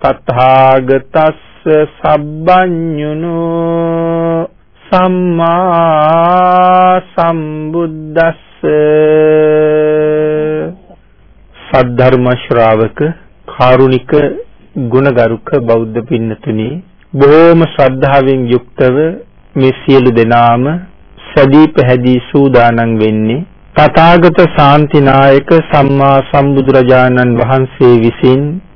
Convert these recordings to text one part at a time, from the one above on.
තථාගතස්ස සබ්බඤුනු සම්මා සම්බුද්දස්ස සද්ධර්ම ශ්‍රාවක කාරුණික ගුණගරුක බෞද්ධ පින්නතුනි බොහෝම ශ්‍රද්ධාවෙන් යුක්තව මේ සියලු දෙනාම සදී පැහැදී සූදානම් වෙන්නේ තථාගත ශාන්තිනායක සම්මා සම්බුදුරජාණන් වහන්සේ විසින්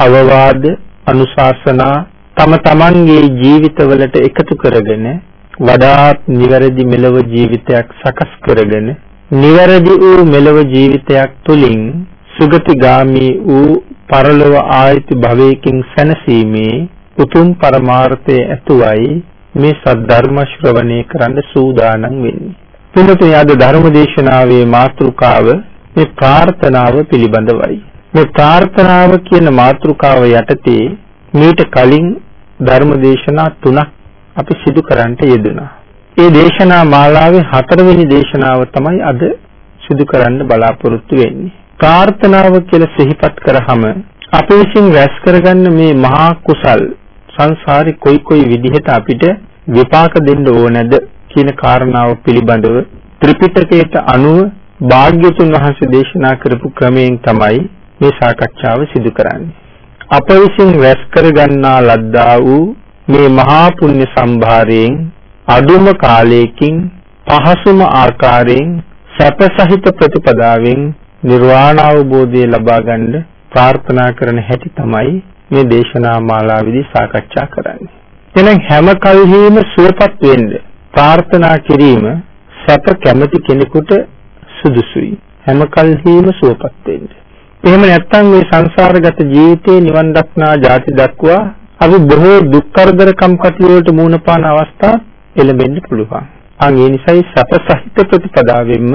අවවාද අනුශාසනා තම තමන්ගේ ජීවිතවලට එකතු කරගෙන වඩාත් නිවැරදි මෙලව ජීවිතයක් සකස් කරගෙන නිවැරදි වූ මෙලව ජීවිතයක් තුළින් සුගතිගාමී වූ පරලොව ආයති භවයකින් සැනසීමේ උතුම් පරමාර්ථය ඇතුවයි මේ සද්ධර්ම ශ්‍රවණය කරන්න සූදානම් වෙන්නේ. පිළිතුරු යද ධර්ම දේශනාවේ මාතෘකාව මේ ප්‍රාර්ථනාව පිළිබඳවයි. මේ ප්‍රාර්ථනාව කියන මාතෘකාව යටතේ මීට කලින් ධර්ම දේශනා තුනක් අපි සිදු කරන්නට යෙදුණා. ඒ දේශනා මාලාවේ හතරවෙනි දේශනාව තමයි අද සිදු කරන්න බලාපොරොත්තු වෙන්නේ. ප්‍රාර්ථනාව කියලා සිහිපත් කරාම අපි විසින් රැස් කරගන්න මේ මහා කුසල් සංසාරේ කොයි කොයි විදිහට අපිට විපාක දෙන්න ඕනද කියන කාරණාව පිළිබඳව ත්‍රිපිටකයට අනුව භාග්‍යතුන් වහන්සේ දේශනා කරපු ක්‍රමයෙන් තමයි මේ සාකච්ඡාව සිදු කරන්නේ. අප විසින් රැස් කරගන්නා ලද්දා වූ මේ මහා පුණ්‍ය සම්භාරයෙන් අදුම කාලයකින් පහසුම ආකාරයෙන් සැපසහිත ප්‍රතිපදාවෙන් නිර්වාණ අවබෝධය ලබා ගන්න ප්‍රාර්ථනා කරන හැටි තමයි මේ දේශනා මාලාවේදී සාකච්ඡා කරන්නේ. එහෙනම් හැම කල්හිම සුවපත් වෙන්න ප්‍රාර්ථනා කිරීම සැප කැමති කෙනෙකුට සුදුසුයි. හැම කල්හිම සුවපත් වෙන්න. එහෙම නැත්නම් මේ සංසාරගත ජීවිතේ නිවන් දක්නා ජාති දක්වා අපි බොහෝ දුක් කරදරකම් කටයුතු මුහුණ පාන අවස්ථා එළඹෙන්න පුළුවන්. අන් ඒ නිසායි සැප සහිත ප්‍රතිපදාවෙන්ම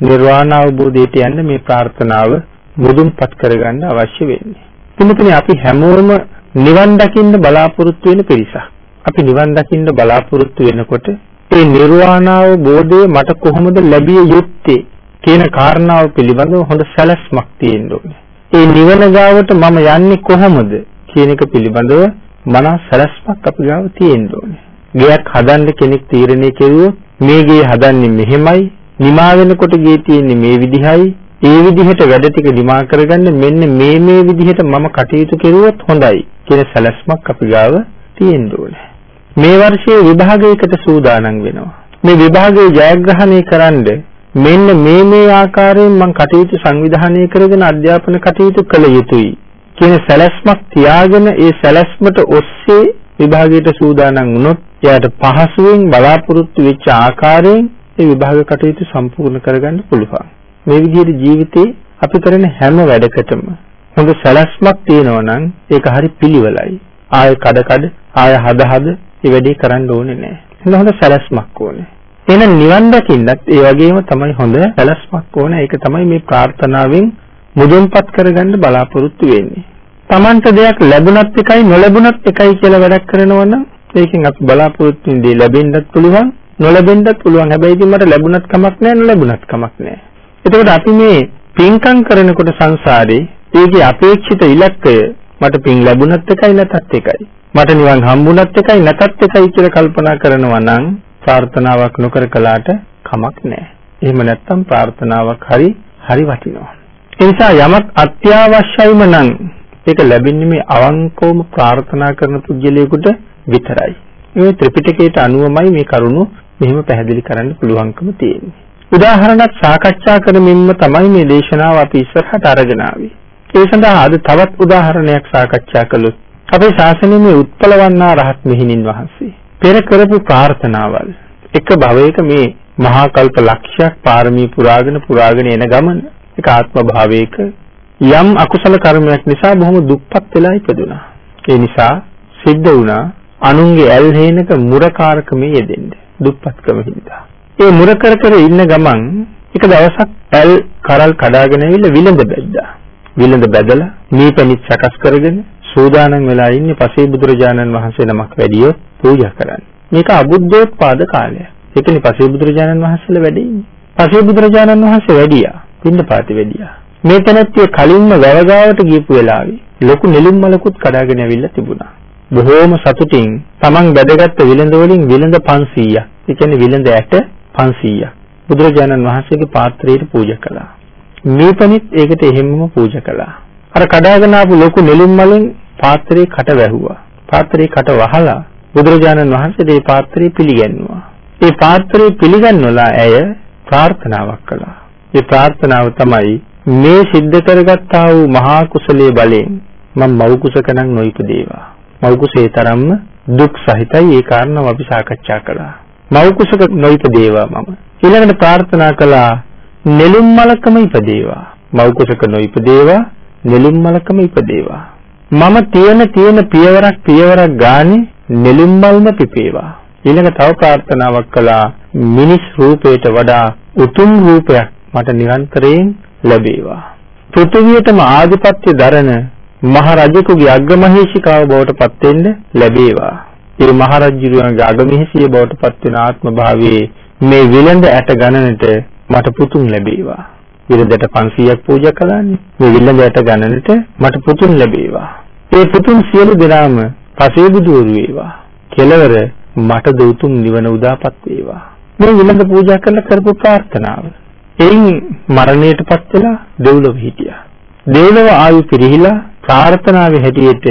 නිර්වාණ අවබෝධයට යන්න මේ ප්‍රාර්ථනාව මුදුන්පත් කරගන්න අවශ්‍ය වෙන්නේ. එතනදී අපි හැමෝම නිවන් දකින්න බලාපොරොත්තු වෙන පිරිසක්. අපි නිවන් දකින්න බලාපොරොත්තු වෙනකොට ඒ නිර්වාණ අවබෝධය මට කොහොමද ලැබිය යුත්තේ කියන කාරණාව පිළිබඳව හොඳ සැලැස්මක් තියෙන්න ඕනේ. ඒ නිවන ගාවට මම යන්නේ කොහොමද කියන එක පිළිබඳව මනස සැලැස්මක් අපි ගාව තියෙන්න ඕනේ. ගෙයක් හදන්න කෙනෙක් තීරණය කෙරුවොත් මේ ගේ හදන්නේ මෙහෙමයි, නිමා වෙනකොට ගේ තියෙන්නේ මේ විදිහයි, ඒ විදිහට වැඩ ටික නිමා කරගන්න මෙන්න මේ මේ විදිහට මම කටයුතු කෙරුවොත් හොඳයි කියන සැලැස්මක් අපි ගාව තියෙන්න ඕනේ. මේ වර්ෂයේ විභාගයකට සූදානම් වෙනවා. මේ විභාගයේ ජයග්‍රහණය කරන්න මෙන්න මේ මේ ආකාරයෙන් මම කටයුතු සංවිධානය කරගෙන අධ්‍යාපන කටයුතු කළ යුතුයි කියන සැලැස්මක් තියාගෙන ඒ සැලැස්මට ඔස්සේ විභාගයට සූදානම් වුණොත් එයාට පහසුවෙන් බලාපොරොත්තු වෙච්ච ආකාරයෙන් ඒ විභාග කටයුතු සම්පූර්ණ කරගන්න පුළුවන්. මේ විදිහට ජීවිතේ අපි කරන හැම වැඩකටම හොඳ සැලැස්මක් තියෙනවා නම් ඒක හරි පිළිවෙලයි. ආය කඩ කඩ ආය හද හද මේ වැඩේ කරන්න ඕනේ නැහැ. හොඳ සැලැස්මක් ඕනේ. එහෙනම් නිවන් දකින්නත් ඒ වගේම තමයි හොඳ සැලැස්මක් ඕනේ. ඒක තමයි මේ ප්‍රාර්ථනාවෙන් මුදුන්පත් කරගන්න බලාපොරොත්තු වෙන්නේ. Tamanට දෙයක් ලැබුණත් එකයි නොලැබුණත් එකයි කියලා වැඩක් කරනවා නම් ඒකෙන් අපි බලාපොරොත්තු වෙන දේ ලැබෙන්නත් පුළුවන් නොලැබෙන්නත් පුළුවන්. හැබැයි ඉතින් මට ලැබුණත් කමක් නැහැ නොලැබුණත් කමක් නැහැ. එතකොට අපි මේ පින්කම් කරනකොට සංසාරේ ඒකේ අපේක්ෂිත ඉලක්කය මට පින් ලැබුණත් එකයි නැතත් එකයි. මට නිවන් හම්බුණත් එකයි නැතත් එකයි කියලා කල්පනා කරනවා නම් ප්‍රාර්ථනාවක් නොකර කළාට කමක් නැහැ. එහෙම නැත්නම් ප්‍රාර්ථනාවක් හරි හරි වටිනවා. ඒ නිසා යමක් අත්‍යවශ්‍යයිම නම් ඒක ලැබෙන්නේ මේ අවංකවම ප්‍රාර්ථනා කරන පුජ්‍යලයකට විතරයි. මේ ත්‍රිපිටකයට අනුවමයි මේ කරුණු මෙහෙම පැහැදිලි කරන්න පුළුවන්කම තියෙන්නේ. උදාහරණයක් සාකච්ඡා කරමින්ම තමයි මේ දේශනාව අපි ඉස්සරහට අරගෙන ආවේ. ඒ සඳහා අද තවත් උදාහරණයක් සාකච්ඡා කළොත් අපේ ශාසනයේ මේ උත්පලවන්නා රහත් මෙහිණින් වහන්සේ පෙර කරපු ප්‍රාර්ථනාවල් එක භවයක මේ මහා කල්ප ලක්ෂයක් පාරමී පුරාගෙන පුරාගෙන එන ගමන එක ආත්ම භාවයක යම් අකුසල කර්මයක් නිසා බොහොම දුක්පත් වෙලා ඉපදුනා. ඒ නිසා සිද්ධ වුණා අනුන්ගේ ඇල් හේනක මුරකාරකමේ යෙදෙන්න දුක්පත්කම හින්දා. ඒ මුර කර කර ඉන්න ගමන් එක දවසක් ඇල් කරල් කඩාගෙන ඇවිල්ලා විලඳ බැද්දා. විලඳ බැදලා මීපැණිත් සකස් කරගෙන සූදානම් වෙලා ඉන්නේ පසේ බුදුරජාණන් වහන්සේ නමක් වැඩියොත් පූජා කරන්න. මේක අබුද්ධෝත්පාද කාලය. ඒකනේ පසේ බුදුරජාණන් වහන්සේලා වැඩ ඉන්නේ. පසේ බුදුරජාණන් වහන්සේ වැඩියා. පින්නපාති වැඩියා. මේ තැනැත්තිය කලින්ම වැවගාවට ගියපු වෙලාවේ ලොකු නෙළුම් මලකුත් කඩාගෙන ඇවිල්ලා තිබුණා. බොහෝම සතුටින් තමන් බැදගත්ත විලඳ වලින් විලඳ 500ක්. ඒ කියන්නේ විලඳ ඇට 500ක්. බුදුරජාණන් වහන්සේගේ පාත්‍රයට පූජා කළා. මේපනිත් ඒකට එහෙම්මම පූජා කළා. අර කඩාගෙන ආපු ලොකු නෙළුම් මලෙන් පාත්‍රේ කට වැහුවා. පාත්‍රේ කට වහලා බුදුරජාණන් වහන්සේ මේ පාත්‍රය පිළිගන්නවා. ඒ පාත්‍රය පිළිගන්නලා ඇය ප්‍රාර්ථනාවක් කළා. ඒ ප්‍රාර්ථනාව තමයි මේ සිද්ධ කරගත්තා වූ මහා කුසලයේ බලයෙන් මම මව් කුසකනම් නොයිපදේවා. මව් කුසේ තරම්ම දුක් සහිතයි ඒ කාරණාව අපි සාකච්ඡා කළා. මව් කුසක නොයිපදේවා මම. ඊළඟට ප්‍රාර්ථනා කළා නෙළුම් මලකම ඉපදේවා. මව් කුසක නොයිපදේවා නෙළුම් මලකම ඉපදේවා. මම තියෙන තියෙන පියවරක් පියවරක් ගානේ නෙළුම් මල්ම පිපේවා. ඊළඟ තව ප්‍රාර්ථනාවක් කළා මිනිස් රූපයට වඩා උතුම් රූපයක් මට නිරන්තරයෙන් ලැබේවා. පෘථිවියටම ආධිපත්‍ය දරන මහ රජෙකුගේ අග්‍රමහේෂිකාව බවට පත් වෙන්න ලැබේවා. ඒ මහ රජුගේ අගමහේෂිය බවට පත් වෙන ආත්ම භාවයේ මේ විලඳ ඇට ගණනට මට පුතුන් ලැබේවා. විලඳට 500ක් පූජා කළානේ. මේ විලඳ ඇට ගණනට මට පුතුන් ලැබේවා. ඒ පුතුන් සියලු දෙනාම පසේ බුදුවරු වේවා. කෙලවර මට දෞතුම් නිවන උදාපත් වේවා. මේ විලඳ පූජා කරලා කරපු ප්‍රාර්ථනාව. එයින් මරණයටපත් වෙලා දෙව්ලොව හිටියා. දෙව්ලොව ආයු පිරිහිලා ප්‍රාර්ථනාවේ හැටියට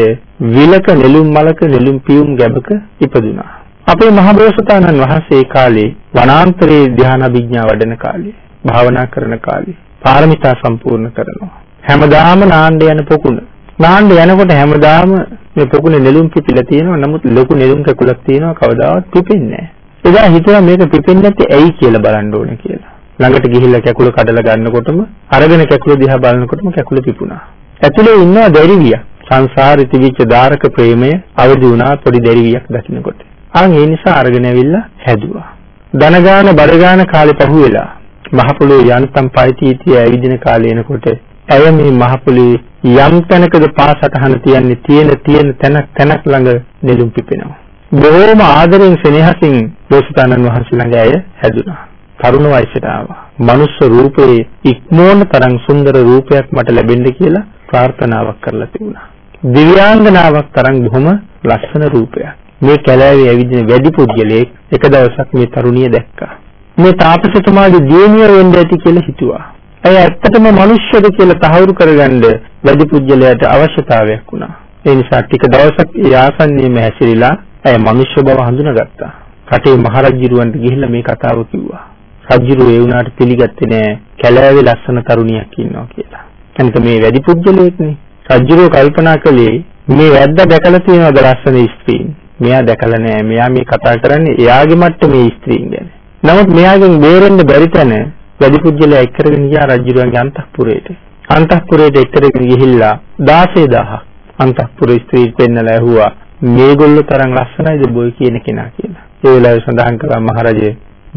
විලක නෙළුම් මලක නෙළුම් පියුම් ගැබක ඉපදුනා. අපේ මහබෝසතාණන් වහන්සේ කාලේ වනාන්තරයේ ධ්‍යාන අභිඥා වඩන කාලේ භාවනා කරන කාලේ පාරමිතා සම්පූර්ණ කරනවා. හැමදාම නාන්න යන පොකුණ. නාන්න යනකොට හැමදාම මේ පොකුණේ නෙළුම් පිපිලා තියෙනවා. නමුත් ලොකු නෙළුම් කකුලක් තියෙනවා කවදාවත් පිපෙන්නේ නැහැ. එදා හිතුවා මේක පිපෙන්නේ නැත්තේ ඇයි කියලා බලන්න ඕනේ කියලා. ළඟට ගිහිල්ලා කැකුල කඩලා ගන්නකොටම අරගෙන කැකුල දිහා බලනකොටම කැකුල පිපුණා. ඇතුලේ ඉන්නවා දැරිවිය. සංසාරේ තිබිච්ච දාරක ප්‍රේමය අවදි වුණා පොඩි දැරිවියක් දකින්නකොට. ආන් ඒ නිසා අරගෙන ඇවිල්ලා හැදුවා. ධනගාන බඩගාන කාලේ පහුවෙලා මහ පොළොවේ යන්තම් පයිතීතිය ඇවිදින කාලේ එනකොට ඇය මේ මහ පොළොවේ යම් තැනකද පාසටහන තියන්නේ තියෙන තියෙන තැනක් තැනක් ළඟ නෙළුම් පිපෙනවා. බොහෝම ආදරෙන් සෙනෙහසින් බෝසතාණන් වහන්සේ ළඟ ඇය හැදුනා. තරුණ වයසට ආවා. මනුස්ස රූපේ ඉක්මෝන තරම් සුන්දර රූපයක් මට ලැබෙන්න කියලා ප්‍රාර්ථනාවක් කරලා තිබුණා. දිව්‍යාංගනාවක් තරම් බොහොම ලස්සන රූපයක්. මේ කැලෑවේ ඇවිදින වැඩි පුද්ගලයෙක් එක දවසක් මේ තරුණිය දැක්කා. මේ තාපසතුමාගේ දියණිය වෙන්න ඇති කියලා හිතුවා. ඇය ඇත්තටම මිනිස්සුද කියලා තහවුරු කරගන්න වැඩි පුද්ගලයාට අවශ්‍යතාවයක් වුණා. ඒ නිසා ටික දවසක් ඒ ආසන්නයේම හැසිරීලා ඇය මිනිස්සු බව හඳුනාගත්තා. රටේ මහරජුරවන්ට ගිහිල්ලා මේ කතාව කිව්වා. රජුරු ඒ වුණාට පිළිගත්තේ නෑ කැලෑවේ ලස්සන තරුණියක් ඉන්නවා කියලා. එතනක මේ වැඩි පුද්ගලයෙක්නේ. රජුරෝ කල්පනා කළේ මේ වැද්ද දැකලා තියෙනවද ලස්සන ස්ත්‍රීන්? මෙයා දැකලා නෑ. මෙයා මේ කතා කරන්නේ එයාගේ මට්ටමේ ස්ත්‍රීන් ගැන. නමුත් මෙයාගෙන් බේරෙන්න බැරි තැන වැඩි පුද්ගලයා එක්කරගෙන ගියා රජුරුවන්ගේ අන්තఃපුරයට. අන්තঃපුරයට එක්කරගෙන ගිහිල්ලා 16000 අන්තఃපුර ස්ත්‍රී පෙන්නලා ඇහුවා මේගොල්ලෝ තරම් ලස්සනයිද බොයි කියන කෙනා කියලා. ඒ වෙලාවේ සඳහන් කළා මහරජේ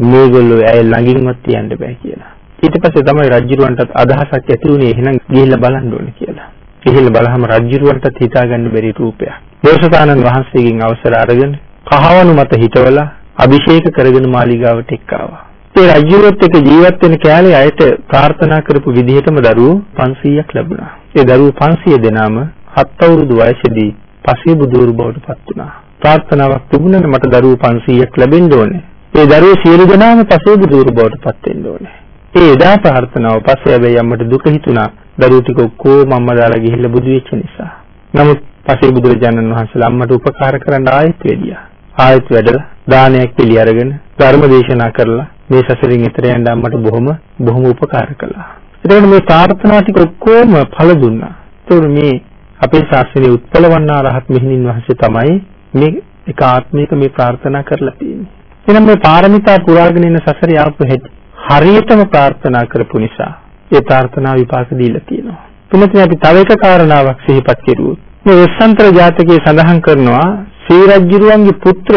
මේගොල්ලෝ ඇය ළඟින්වත් තියන්න බෑ කියලා. ඊට පස්සේ තමයි රජුරවන්ටත් අදහසක් ඇති වුණේ එහෙනම් ගිහිල්ලා බලන්න ඕනේ කියලා. ගිහිල්ලා බලහම රජුරවන්ටත් හිතාගන්න බැරි රූපයක්. බෝසතාණන් වහන්සේගෙන් අවසර අරගෙන කහවණු මත හිටවලා අභිෂේක කරගෙන මාලිගාවට එක්කාවා. ඒ රජුවත් එක්ක ජීවත් වෙන කෑලේ අයට ප්‍රාර්ථනා කරපු විදිහටම දරුවෝ 500ක් ලැබුණා. ඒ දරුවෝ 500 දෙනාම හත් අවුරුදු වයසේදී පසේ බුදුරු බවට පත් වුණා. ප්‍රාර්ථනාවක් තිබුණානේ මට දරුවෝ 500ක් ලැබෙන්න ඕනේ. ඒ දරුවෝ සියලු දෙනාම පසේ බුදුරු බවට පත් වෙන්න ඕනේ. ඒ එදා ප්‍රාර්ථනාව පස්සේ හැබැයි අම්මට දුක හිතුණා. දරුවෝ ටික ඔක්කොම අම්මා දාලා ගිහිල්ලා බුදු වෙච්ච නිසා. නමුත් පසේ බුදුරජාණන් වහන්සේලා අම්මට උපකාර කරන්න ආයෙත් වෙදියා. ආයෙත් වැඩලා දානයක් පිළි අරගෙන ධර්ම දේශනා කරලා මේ සසරින් එතර යන්න අම්මට බොහොම බොහොම උපකාර කළා. එතකොට මේ ප්‍රාර්ථනා ටික ඔක්කොම ඵල දුන්නා. ඒතකොට මේ අපේ ශාස්ත්‍රයේ උත්පලවන්නා රහත් මෙහිණින් වහන්සේ තමයි මේ එක ආත්මයක මේ ප්‍රාර්ථනා කරලා තියෙන්නේ. එහෙනම් මේ පාරමිතා පුරාගෙන ඉන්න සසරේ ආපු හැටි හරියටම ප්‍රාර්ථනා කරපු නිසා ඒ ප්‍රාර්ථනා විපාක දීලා තියෙනවා. තුනතින් අපි තව එක කාරණාවක් සිහිපත් කෙරුවොත් මේ වස්සන්තර ජාතකයේ සඳහන් කරනවා ශ්‍රී රජුරුවන්ගේ පුත්‍ර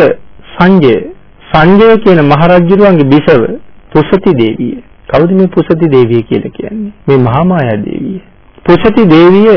සංජය සංජය කියන මහරජුරුවන්ගේ බිසව පුසති දේවිය. කවුද මේ පුසති දේවිය කියලා කියන්නේ? මේ මහාමායා දේවිය. පුසති දේවිය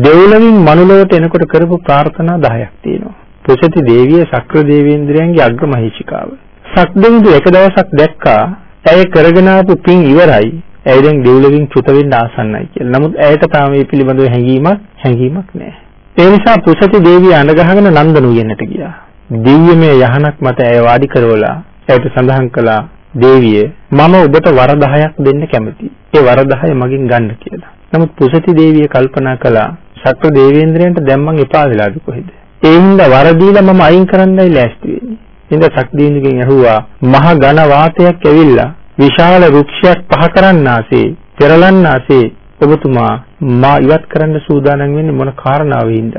දෙව්ලොවින් මනුලොවට එනකොට කරපු ප්‍රාර්ථනා 10ක් තියෙනවා. පුසති දේවිය ශක්‍ර දේවේන්ද්‍රයන්ගේ අග්‍රමහීෂිකාව. සක්දෙවිඳු එක දවසක් දැක්කා ඇය කරගෙන ආපු පින් ඉවරයි. ඇය දැන් දෙව්ලොවින් චුත වෙන්න ආසන්නයි කියලා. නමුත් ඇයට තාම මේ පිළිබඳව හැඟීමක් හැඟීමක් නැහැ. ඒ නිසා පුසති දේවිය අඬ ගහගෙන නන්දන උයනට ගියා. දිව්‍යමය යහනක් මත ඇය වාඩි කරවලා ඇයට සඳහන් කළා දේවිය මම ඔබට වර 10ක් දෙන්න කැමතියි. ඒ වර 10 මගෙන් ගන්න කියලා. නමුත් පුසති දේවිය කල්පනා කළා සක්‍ර දේවේන්ද්‍රයන්ට දැන් මං එපා වෙලාද කොහෙද? ඒ හින්දා වර දීලා මම අයින් කරන්නයි ලෑස්ති වෙන්නේ. හින්දා සක්දීන්ගෙන් ඇහුවා මහ ඝන වාතයක් ඇවිල්ලා විශාල වෘක්ෂයක් පහ කරන්නාසේ පෙරලන්නාසේ ඔබතුමා මා ඉවත් කරන්න සූදානම් වෙන්නේ මොන කාරණාවෙන්ද?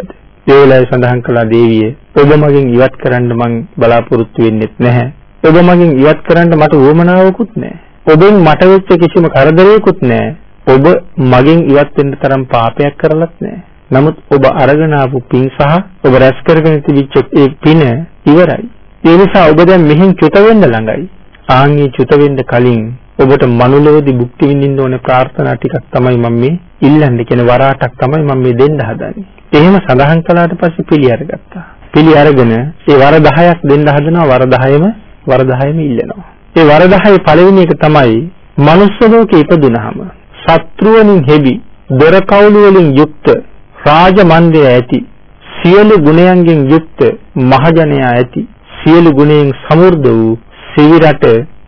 ඒ වෙලාවේ සඳහන් කළා දේවිය ඔබ මගෙන් ඉවත් කරන්න මං බලාපොරොත්තු වෙන්නෙත් නැහැ. ඔබ මගෙන් ඉවත් කරන්න මට උවමනාවකුත් නැහැ. ඔබෙන් මට වෙච්ච කිසිම කරදරයකුත් නැහැ. ඔබ මගෙන් ඉවත් වෙන්න තරම් පාපයක් කරලත් නැහැ. නමුත් ඔබ අරගෙන ආපු පින් සහ ඔබ රැස් කරගෙන තිබිච්ච ඒ පින ඉවරයි. ඒ නිසා ඔබ දැන් මෙහෙන් චුත වෙන්න ළඟයි. ආන්ගේ චුත වෙන්න කලින් ඔබට මනුලෝදි භුක්ති විඳින්න ඕනේ ප්‍රාර්ථනා ටිකක් තමයි මම මේ ඉල්ලන්නේ කියන වරාටක් තමයි මම මේ දෙන්න හදන්නේ. එහෙම සඳහන් කළාට පස්සේ පිළි අරගත්තා. පිළි අරගෙන ඒ වර 10ක් දෙන්න හදනවා වර 10ම වර 10ම ඉල්ලනවා. ඒ වර 10 පළවෙනි එක තමයි මනුස්ස ලෝකේ ඉපදුනහම සත්‍රුවනින් හෙබි දොර කවුළු වලින් යුක්ත රාජ මණ්ඩය ඇති සියලු ගුණයන්ගෙන් යුක්ත මහජනයා ඇති සියලු ගුණයෙන් සමෘද්ධ වූ සිවිරට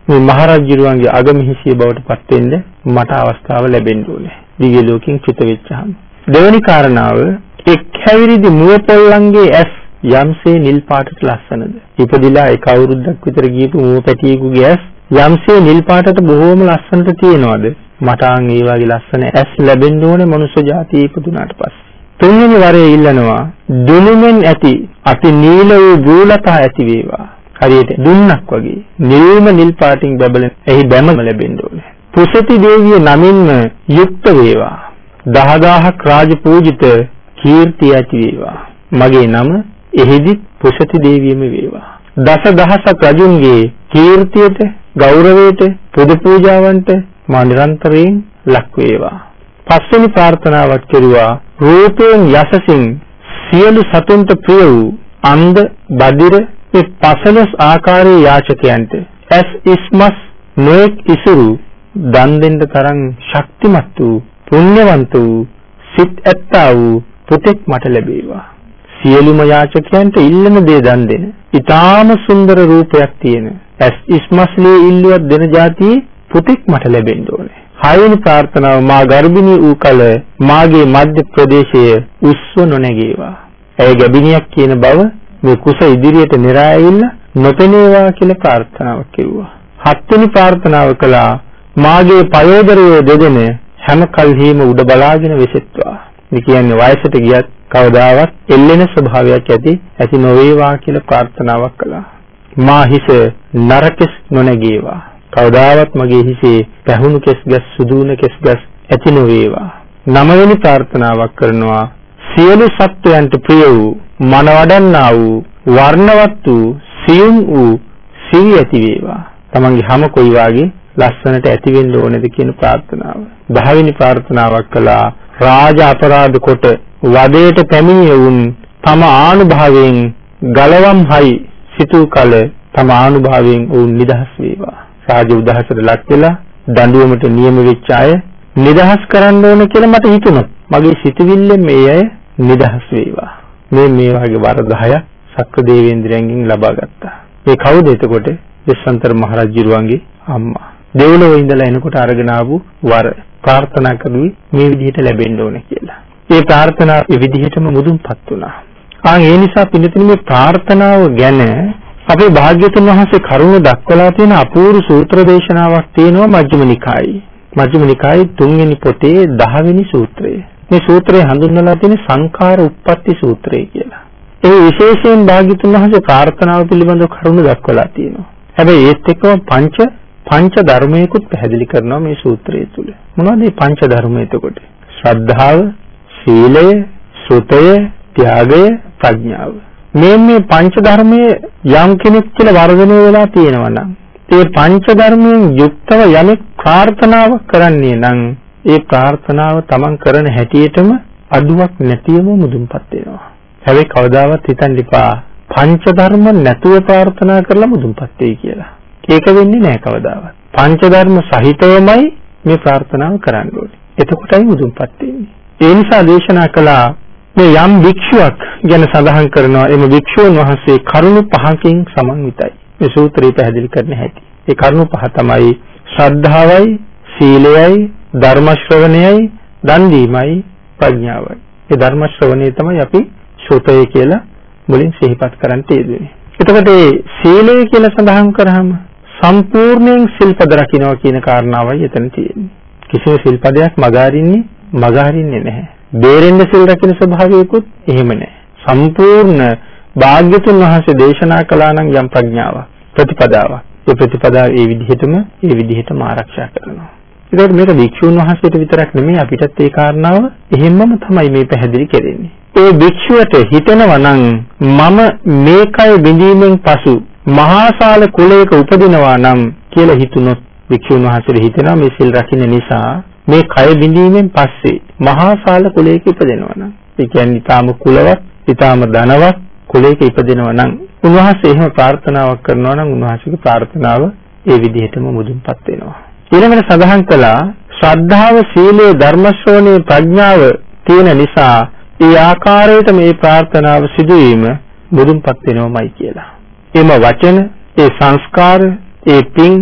මේ මහරජුරුවන්ගේ අගමහිසිය බවට පත් වෙන්න මට අවස්ථාව ලැබෙන්න ඕනේ. දිව්‍ය ලෝකෙන් චුත වෙච්චහම. දෙවෙනි කාරණාව එක් හැවිරිදි මුව පොල්ලන්ගේ ඇස් යම්සේ නිල් පාටට ලස්සනද. ඉපදිලා එක අවුරුද්දක් විතර ගියපු මෝ පැටියෙකුගේ ඇස් යම්සේ නිල් පාටට බොහෝම ලස්සනට තියෙනවද? මට ආන් ඒ වගේ ලස්සන ඇස් ලැබෙන්න ඕනේ මනුෂ්‍ය ජාතිය ඉපදුනාට පස්සේ. තුන්වෙනි වරේ ඉල්ලනවා දුනුමෙන් ඇති අති නීල වූ බූලතා ඇති වේවා. හරියට දුන්නක් වගේ නිල්ම නිල් පාටින් බබලන එහි බැම ලැබෙන්න ඕනේ. පුසති දේවිය නමින්ම යුක්ත වේවා. දහදාහක් රාජ පූජිත කීර්තිය ඇති වේවා. මගේ නම එහිදි පුසති දේවියම වේවා. දස දහසක් රජුන්ගේ කීර්තියට ගෞරවයට පුද පූජාවන්ට මා නිරන්තරයෙන් ලක් වේවා. පස්වෙනි ප්‍රාර්ථනාවක් කෙරුවා රූපයෙන් යසසින් සියලු සතුන්ට ප්‍රිය වූ අන්ධ බදිර මේ පසළොස් ආකාරයේ යාචකයන්ට ඇස් ඉස්මස් නොඑක් ඉසුරු දන් දෙන්න තරම් ශක්තිමත් වූ පුණ්‍යවන්ත වූ සිත් ඇත්තා වූ පුතෙක් මට ලැබේවා. සියලුම යාචකයන්ට ඉල්ලන දේ දන් දෙන. ඊටාම සුන්දර රූපයක් තියෙන. ඇස් ඉස්මස්ලේ ඉල්ලුවත් දෙන જાතියේ පුතෙක් මට ලැබෙන්න ඕනේ. හයවෙනි ප්‍රාර්ථනාව මා ගර්භිණී වූ කල මාගේ මධ්‍ය ප්‍රදේශයේ උස්ව නොනැගේවා. ඇය ගැබිනියක් කියන බව මේ කුස ඉදිරියට નિરાයෙන්න නොපෙනේවා කියලා ප්‍රාර්ථනාවක් කෙරුවා. හත්වෙනි ප්‍රාර්ථනාව කළා මාගේ පයෝදරයෝ දෙදෙන හැම කල්හිම උඩ බලාගෙන වෙසෙත්වා. මේ කියන්නේ වයසට ගියත් කවදාවත් එල්ලෙන ස්වභාවයක් ඇති ඇති නොවේවා කියලා ප්‍රාර්ථනාවක් කළා. මා හිස නරකෙස් නොනැගේවා. කවදාවත් මගේ හිසේ පැහුණු කෙස් ගැස් සුදුන කෙස් ගැස් ඇති නොවේවා. නවවෙනි ප්‍රාර්ථනාවක් කරනවා සියලු සත්වයන්ට ප්‍රිය වූ මන වඩන්නා වූ වර්ණවත් වූ සියුම් වූ සිවි ඇති වේවා. තමන්ගේ හැම කොයි වාගේ ලස්සනට ඇති වෙන්න ඕනේද කියන ප්‍රාර්ථනාව. දහවෙනි ප්‍රාර්ථනාවක් කළා රාජ අපරාධ කොට වදයට පැමිණිය වුන් තම ආනුභාවයෙන් ගලවම් හයි සිතූ කල තම ආනුභාවයෙන් වුන් නිදහස් වේවා. රාජ උදහසට ලක් වෙලා දඬුවමට නියම වෙච්ච අය නිදහස් කරන්න ඕන කියලා මට හිතුණා. මගේ සිතවිල්ලෙන් මේ අය නිදහස් වේවා. මේ මේ වගේ වර 10ක් සක්‍ර දේවේන්ද්‍රයන්ගෙන් ලබා ගත්තා. ඒ කවුද එතකොට? යස්සන්තර මහරජුරුවන්ගේ අම්මා. දෙව්ලොව ඉඳලා එනකොට අරගෙන ආපු වර ප්‍රාර්ථනා කරුවේ මේ විදිහට ලැබෙන්න ඕන කියලා. ඒ ප්‍රාර්ථනාව ඒ විදිහටම මුදුන්පත් වුණා. ආ ඒ නිසා පිළිතුරු මේ ප්‍රාර්ථනාව ගැන අපේ භාග්‍යතුන් වහන්සේ කරුණ දක්වලා තියෙන අපූර්ව සූත්‍ර දේශනාවක් තියෙනවා මජ්ක්‍ධිම නිකායේ. මජ්ක්‍ධිම නිකායේ තුන්වෙනි පොතේ 10 වෙනි සූත්‍රය. මේ සූත්‍රය හඳුන්වලා තියෙන්නේ සංඛාර උප්පත්ති සූත්‍රය කියලා. ඒ විශේෂයෙන් භාග්‍යතුන් වහන්සේ ප්‍රාර්ථනාව පිළිබඳව කරුණ දක්වලා තියෙනවා. හැබැයි ඒත් එක්කම පංච පංච ධර්මයකුත් පැහැදිලි කරනවා මේ සූත්‍රය තුල. මොනවද මේ පංච ධර්ම එතකොට? ශ්‍රද්ධාව, සීලය, සුතය, ත්‍යාගය, ප්‍රඥාව. මේ මේ පංච ධර්මයේ යම් කෙනෙක් කියලා වර්ධනය වෙලා තියෙනවා නම් ඒ පංච ධර්මයෙන් යුක්තව යමෙක් ප්‍රාර්ථනාවක් කරන්නේ නම් ඒ ප්‍රාර්ථනාව තමන් කරන හැටියටම අඩුවක් නැතිවම මුදුන්පත් වෙනවා. හැබැයි කවදාවත් හිතන්න එපා පංච ධර්ම නැතුව ප්‍රාර්ථනා කරලා මුදුන්පත් වෙයි කියලා. ඒක වෙන්නේ නැහැ කවදාවත්. පංච ධර්ම සහිතවමයි මේ ප්‍රාර්ථනාව කරන්න ඕනේ. එතකොටයි මුදුන්පත් වෙන්නේ. ඒ නිසා දේශනා කළා මේ යම් භික්ෂුවක් ගැන සඳහන් කරනවා එම භික්ෂුන් වහන්සේ කරුණු පහකින් සමන්විතයි. මේ සූත්‍රය පැහැදිලි කරන්න හැටි. ඒ කරුණු පහ තමයි ශ්‍රද්ධාවයි, සීලයයි, ධර්ම ශ්‍රවණයයි, දන් දීමයි, ප්‍රඥාවයි. ඒ ධර්ම ශ්‍රවණය තමයි අපි ශ්‍රෝතය කියලා මුලින් සිහිපත් කරන්න තියෙන්නේ. එතකොට මේ සීලය කියලා සඳහන් කරාම සම්පූර්ණයෙන් සිල්පද රකින්නවා කියන කාරණාවයි එතන තියෙන්නේ. කිසිම සිල්පදයක් මගහරින්නේ මගහරින්නේ නැහැ. බේරෙන්න සිල් රකින්න ස්වභාවයකුත් එහෙම නැහැ. සම්පූර්ණ භාග්‍යතුන් වහන්සේ දේශනා කළා නම් යම් ප්‍රඥාවක් ප්‍රතිපදාවක්. ඒ ප්‍රතිපදාව ඒ විදිහටම ඒ විදිහටම ආරක්ෂා කරනවා. ඒකට මේක භික්ෂුන් වහන්සේට විතරක් නෙමෙයි අපිටත් ඒ කාරණාව එහෙම්මම තමයි මේ පැහැදිලි කරන්නේ. ඒ භික්ෂුවට හිතෙනවා නම් මම මේකයි බිඳීමෙන් පසු මහාසාල කුලයක උපදිනවා නම් කියලා හිතුනොත් වික්ෂුන් වහන්සේට හිතෙනවා මේ සිල් රකින්න නිසා මේ කය බිඳීමෙන් පස්සේ මහාසාල කුලයක ඉපදෙනවා නම්. ඒ කියන්නේ ඊටාම කුලවත් ඊටාම ධනවත් කුලයක ඉපදෙනවා නම් උන්වහන්සේ එහෙම ප්‍රාර්ථනාවක් කරනවා නම් උන්වහන්සේගේ ප්‍රාර්ථනාව ඒ විදිහටම මුදුන්පත් වෙනවා. ඊළඟට සඳහන් කළා ශ්‍රද්ධාව සීලය ධර්ම ශ්‍රවණේ ප්‍රඥාව තියෙන නිසා ඒ ආකාරයට මේ ප්‍රාර්ථනාව සිදුවීම මුදුන්පත් වෙනවමයි කියලා. එම වචන, ඒ සංස්කාර, ඒ පින්,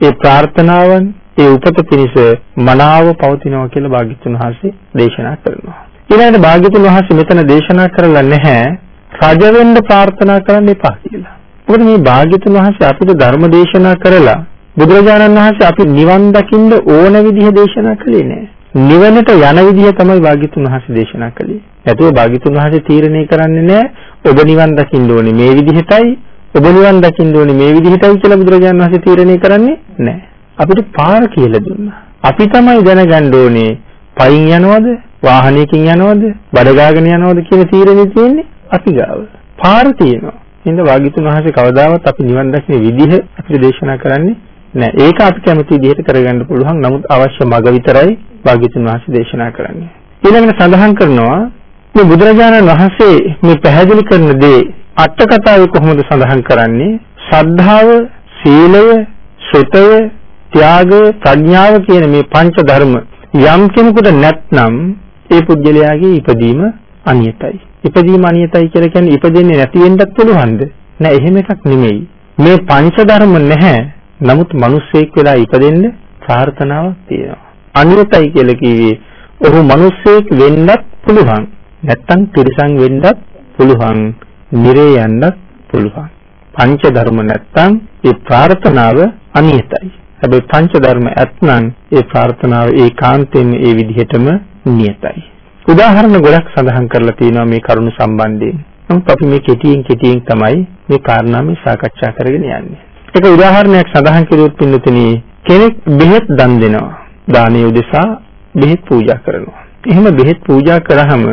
ඒ ප්‍රාර්ථනාවන්, ඒ උපත පිණිස මනාව පවතිනවා කියලා භාග්‍යතුන් වහන්සේ දේශනා කරනවා. ඊළඟට භාග්‍යතුන් වහන්සේ මෙතන දේශනා කරලා නැහැ රජ වෙන්න ප්‍රාර්ථනා කරන්න එපා කියලා. මොකද මේ භාග්‍යතුන් වහන්සේ අපිට ධර්ම දේශනා කරලා බුදුරජාණන් වහන්සේ අපි නිවන් දකින්න ඕන විදිහ දේශනා කළේ නෑ. නිවනට යන විදිහ තමයි භාග්‍යතුන් වහන්සේ දේශනා කළේ. නැතුව භාග්‍යතුන් වහන්සේ තීරණය කරන්නේ නෑ ඔබ නිවන් දකින්න ඕනේ මේ විදිහටයි ඔබ නිවන් දකින්න ඕනේ මේ විදිහටයි කියලා බුදුරජාණන් වහන්සේ තීරණය කරන්නේ නෑ. අපිට පාර කියලා දුන්නා. අපි තමයි දැනගන්න ඕනේ පයින් යනවද වාහනයකින් යනවද බඩගාගෙන යනවද කියන තීරණය තියෙන්නේ අපි ගාව. පාර තියෙනවා. හින්දා වාග්යතුන් වහන්සේ කවදාවත් අපි නිවන් දකින විදිහ අපිට දේශනා කරන්නේ නෑ. ඒක අපි කැමති විදිහට කරගන්න පුළුවන්. නමුත් අවශ්‍ය මඟ විතරයි වාග්යතුන් වහන්සේ දේශනා කරන්නේ. ඊළඟට සඳහන් කරනවා මේ බුදුරජාණන් වහන්සේ මේ පැහැදිලි කරන දේ අට කතාවේ කොහොමද සඳහන් කරන්නේ? ශ්‍රද්ධාව, සීලය, සුතය, ත්‍යාගය, ප්‍රඥාව කියන මේ පංච ධර්ම යම් කෙනෙකුට නැත්නම් ඒ පුද්ගලයාගේ ඉපදීම අනියතයි. ඉපදීම අනියතයි කියලා කියන්නේ ඉපදෙන්නේ නැති වෙන්නත් පුළුවන්ද? නෑ එහෙම එකක් නෙමෙයි. මේ පංච ධර්ම නැහැ. නමුත් මිනිස්සෙක් වෙලා ඉපදෙන්න ප්‍රාර්ථනාවක් තියෙනවා. අනියතයි කියලා කිව්වේ ඔහු මිනිස්සෙක් වෙන්නත් පුළුවන්. නැත්තම් තිරිසන් වෙන්නත් පුළුවන්. නිරේ යන්නත් පුළුවන්. පංච ධර්ම නැත්තම් ඒ ප්‍රාර්ථනාව අනියතයි. හැබැයි පංච ධර්ම ඇත්නම් ඒ ප්‍රාර්ථනාව ඒකාන්තයෙන් ඒ විදිහටම නියතයි. උදාහරණ ගොඩක් සඳහන් කරලා තියෙනවා මේ කරුණු සම්බන්ධයෙන්. නමුත් අපි මේ කෙටියෙන් කෙටියෙන් තමයි මේ කාරණා මේ සාකච්ඡා කරගෙන යන්නේ. එක උදාහරණයක් සඳහන් කළොත් පින්නතුනි කෙනෙක් බෙහෙත් දන් දෙනවා. දානීය උදෙසා බෙහෙත් පූජා කරනවා. එහෙම බෙහෙත් පූජා කරාම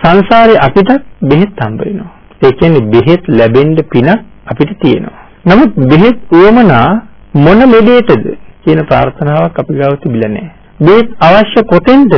සංසාරේ අපිට බෙහෙත් හම්බ වෙනවා. ඒ කියන්නේ බෙහෙත් ලැබෙන්න පින අපිට තියෙනවා. නමුත් බෙහෙත් උවමනා මොන ලෙඩේටද කියන ප්‍රාර්ථනාවක් අපි ගාව තිබිලා නැහැ. බෙහෙත් අවශ්‍ය කොතෙන්ද?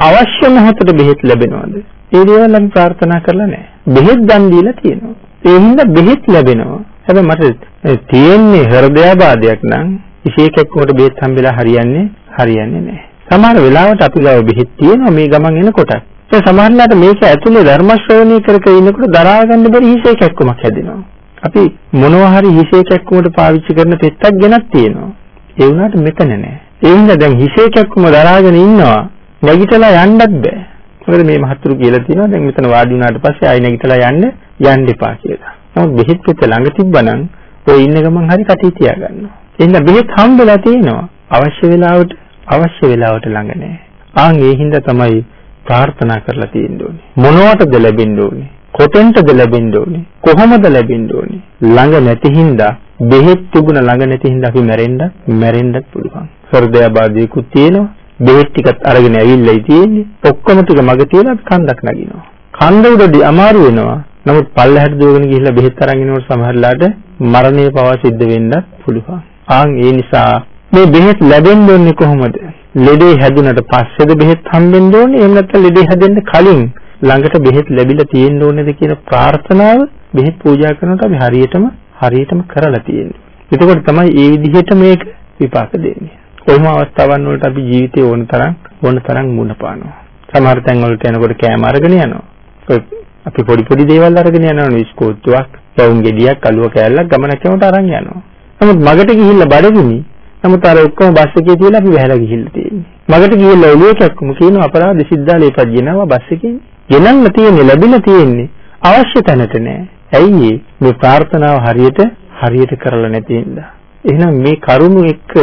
අවශ්‍ය මොහොතට බෙහෙත් ලැබෙනවද? ඒ දේවල් අපි ප්‍රාර්ථනා කරලා නැහැ. බෙහෙත් දන් දීලා තියෙනවා. ඒ හින්දා බෙහෙත් ලැබෙනවා. හැබැයි මට තියෙන්නේ හෘදයාබාධයක් නම් විශේෂකෙකුට බෙහෙත් හම්බෙලා හරියන්නේ හරියන්නේ නැහැ. සමහර වෙලාවට අපි ගාව බෙහෙත් තියෙනවා මේ ගමන් එනකොට. ඒ සමහරట్లాට මේක ඇතුලේ ධර්ම ශ්‍රවණය කර කර ඉන්නකොට දරා ගන්න බැරි හිසේ කැක්කමක් හැදෙනවා. අපි මොනවා හරි හිසේ කැක්කුමට පාවිච්චි කරන පෙත්තක් ගෙනත් තියෙනවා. ඒ වුණාට මෙතන නෑ. ඒ හින්දා දැන් හිසේ කැක්කුම දරාගෙන ඉන්නවා. නැගිටලා යන්නත් බෑ. මොකද මේ මහතුරු කියලා තියෙනවා දැන් මෙතන වාඩි වුණාට පස්සේ ආයි නැගිටලා යන්න යන්න එපා කියලා. නමුත් බෙහෙත් පෙත්ත ළඟ තිබ්බනම් ඔය ඉන්න ගමන් හරි කටි තියා ගන්නවා. එහෙනම් බෙහෙත් හම්බෙලා තියෙනවා. අවශ්‍ය වෙලාවට අවශ්‍ය වෙලාවට ළඟ නෑ. ආන් ඒ හින්දා තමයි ප්‍රාර්ථනා කරලා තියෙන්න ඕනේ. මොනවටද ලැබෙන්න ඕනේ? කොතෙන්ටද ලැබෙන්න ඕනේ? කොහොමද ලැබෙන්න ඕනේ? ළඟ නැති හින්දා බෙහෙත් තිබුණ ළඟ නැති හින්දා අපි මැරෙන්න මැරෙන්නත් පුළුවන්. හෘදයාබාධයකුත් තියෙනවා. බෙහෙත් ටිකත් අරගෙන ඇවිල්ලායි තියෙන්නේ. ඔක්කොම ටික මග තියලා අපි කන්දක් නගිනවා. කන්ද උඩදී අමාරු වෙනවා. නමුත් පල්ලෙහාට දුවගෙන ගිහිල්ලා බෙහෙත් අරන් එනකොට සමහරලාට මරණය පවා සිද්ධ වෙන්නත් පුළුවන්. ආන් ඒ නිසා මේ බෙහෙත් ලැබෙන්න ඕනේ කොහොමද? ලෙඩේ හැදුනට පස්සේද බෙහෙත් හම්බෙන්න ඕනේ? එහෙම නැත්නම් ලෙඩේ හැදෙන්න කලින් ළඟට බෙහෙත් ලැබිලා තියෙන්න ඕනේද කියන ප්‍රාර්ථනාව බෙහෙත් පූජා කරනකොට අපි හරියටම හරියටම කරලා තියෙන්නේ. එතකොට තමයි මේ විදිහට මේක විපාක දෙන්නේ. කොහොම අවස්ථාවන් වලට අපි ජීවිතේ ඕන තරම් ඕන තරම් මුණ පානවා. සමහර තැන් වලට යනකොට කෑම අරගෙන යනවා. අපි පොඩි පොඩි දේවල් අරගෙන යනවා විස්කෝත්තුවක්, වවුන් ගෙඩියක්, අලුව කෑල්ලක් ගමනක් යනකොට අරන් යනවා. නමුත් මගට ගිහිල්ලා බඩගිනි. නමුත් අර ඔක්කොම බස් එකේ තියලා අපි වැහැලා ගිහිල්ලා තියෙන්නේ. මගට ගිහිල්ලා ඔළුව කැක්කම කියන අපරාධ සිද්ධාලේපත් ගෙනාවා බස් එකේ. ගෙනන්න තියෙන්නේ ලැබිලා තියෙන්නේ අවශ්‍ය තැනට නෑ. ඇයි මේ ප්‍රාර්ථනාව හරියට හරියට කරලා නැති හින්දා. එහෙනම් මේ කරුණු එක්ක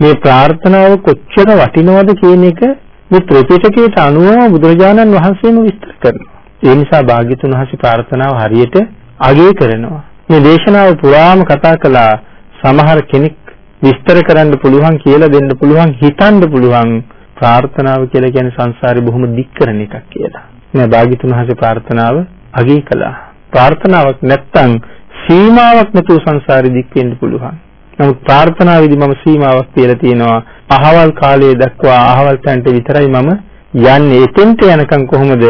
මේ ප්‍රාර්ථනාව කොච්චර වටිනවද කියන එක මේ ත්‍රිපිටකයට අනුව බුදුරජාණන් වහන්සේම විස්තර කරනවා. ඒ නිසා භාග්‍යතුන් වහන්සේ ප්‍රාර්ථනාව හරියට අගය කරනවා. මේ දේශනාව පුරාම කතා කළා සමහර කෙනෙක් විස්තර කරන්න පුළුවන් කියලා දෙන්න පුළුවන් හිතන්න පුළුවන් ප්‍රාර්ථනාව කියලා කියන්නේ සංසාරේ බොහොම දික් කරන එකක් කියලා. නෑ භාග්‍යතුන් වහන්සේ ප්‍රාර්ථනාව අගය කළා. ප්‍රාර්ථනාවක් නැත්තම් සීමාවක් නැතුව සංසාරෙ දික් වෙන්න පුළුවන්. නමුත් ප්‍රාර්ථනාවේදී මම සීමාවක් තියලා තියෙනවා. අහවල් කාලයේ දක්වා අහවල් තැනට විතරයි මම යන්නේ. එතෙන්ට යනකම් කොහොමද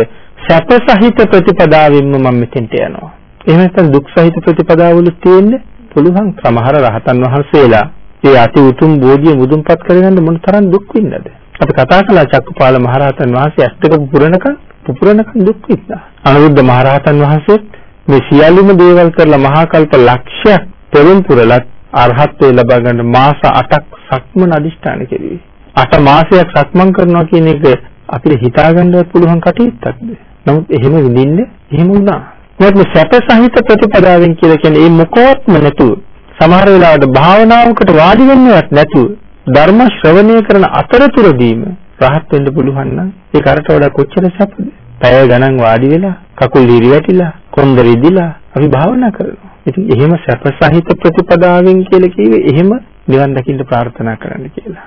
සැප සහිත ප්‍රතිපදාවෙන්ම මම මෙතෙන්ට යනවා. එහෙම නැත්නම් දුක් සහිත ප්‍රතිපදාවලු තියෙන්න පුළුවන්. සමහර රහතන් වහන්සේලා ඒ අති උතුම් බෝධිය මුදුන්පත් කරගන්න මොන තරම් දුක් විඳද? අපි කතා කළා චක්කපාල මහරහතන් වහන්සේ ඇත්තක පුරණකම් පුපුරනකම් දුක් විඳා. අනුරුද්ධ මහරහතන් වහන්සේත් මේ සියලුම දේවල් කරලා මහා කල්ප ලක්ෂයක් පෙරම් පුරලත් අරහත්ත්වය ලබා ගන්න මාස 8ක් සක්මන් අදිෂ්ඨාන කෙරුවේ. 8 මාසයක් සක්මන් කරනවා කියන එක අපිට හිතා ගන්නවත් පුළුවන් කටයුත්තක්ද? නමුත් එහෙම විඳින්න එහෙම වුණා. නමුත් මේ සැප සහිත ප්‍රතිපදාවෙන් කියලා කියන්නේ මේ මොකවත්ම නැතුව සමහර වෙලාවට භාවනාවකට වාඩි වෙන්නවත් නැතුව ධර්ම ශ්‍රවණය කරන අතරතුරදීම රහත් වෙන්න පුළුවන් නම් ඒ කරට වඩා කොච්චර සැපද? පැය ගණන් වාඩි වෙලා කකුල් හිරි වැටිලා කොන්ද රිදිලා අපි භාවනා කරනවා. ඉතින් එහෙම සැප සහිත ප්‍රතිපදාවෙන් කියලා කිව්වේ එහෙම නිවන් දකින්න ප්‍රාර්ථනා කරන්න කියලා.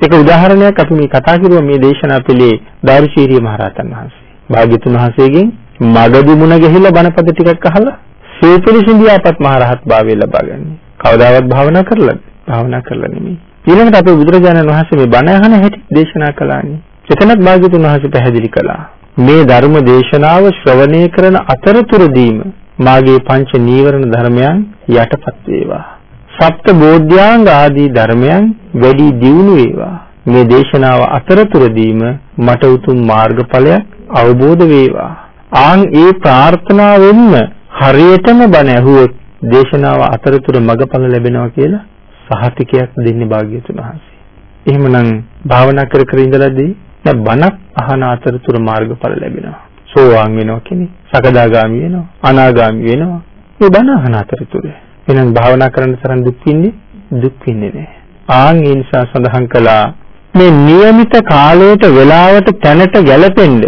ඒක උදාහරණයක් අපි මේ කතා කරුවා මේ දේශනා පිළේ දාර්ශීරිය මහරහතන් වහන්සේ. භාග්‍යතුන් වහන්සේගෙන් මගදී මුණ ගැහිලා බණපද ටිකක් අහලා සීපිලිසින්දියාපත් මහරහත් භාවය ලබාගන්නේ. කවදාවත් භාවනා කරලාද? භාවනා කරලා නෙමෙයි. ඊළඟට අපේ බුදුරජාණන් වහන්සේ මේ බණ අහන හැටි දේශනා කළානේ. එතනත් භාග්‍යතුන් වහන්සේ පැහැදිලි කළා. මේ ධර්ම දේශනාව ශ්‍රවණය කරන අතරතුරදීම මාගේ පංච නීවරණ ධර්මයන් යටපත් වේවා. සප්ත බෝධ්‍යාංග ආදී ධර්මයන් වැඩි දියුණු වේවා. මේ දේශනාව අතරතුරදීම මට උතුම් මාර්ගඵලයක් අවබෝධ වේවා. ආන් ඒ ප්‍රාර්ථනාවෙන්ම හරියටම බණ ඇහුවොත් දේශනාව අතරතුර මගඵල ලැබෙනවා කියලා සහතිකයක් දෙන්නේ භාග්‍යතුන් වහන්සේ. එහෙමනම් භාවනා කර කර ඉඳලාදී දැන් බණක් අහන අතරතුර මාර්ගඵල ලැබෙනවා. සෝවාන් වෙනවා කියන්නේ සකදාගාමි වෙනවා, අනාගාමි වෙනවා. මේ බණ අහන අතරතුර. එහෙනම් භාවනා කරන්න තරම් දුක් විඳින්නේ දුක් විඳින්නේ නැහැ. ආන් ඒ නිසා සඳහන් කළා මේ નિયમિત කාලයට වෙලාවට තැනට ගැලපෙන්න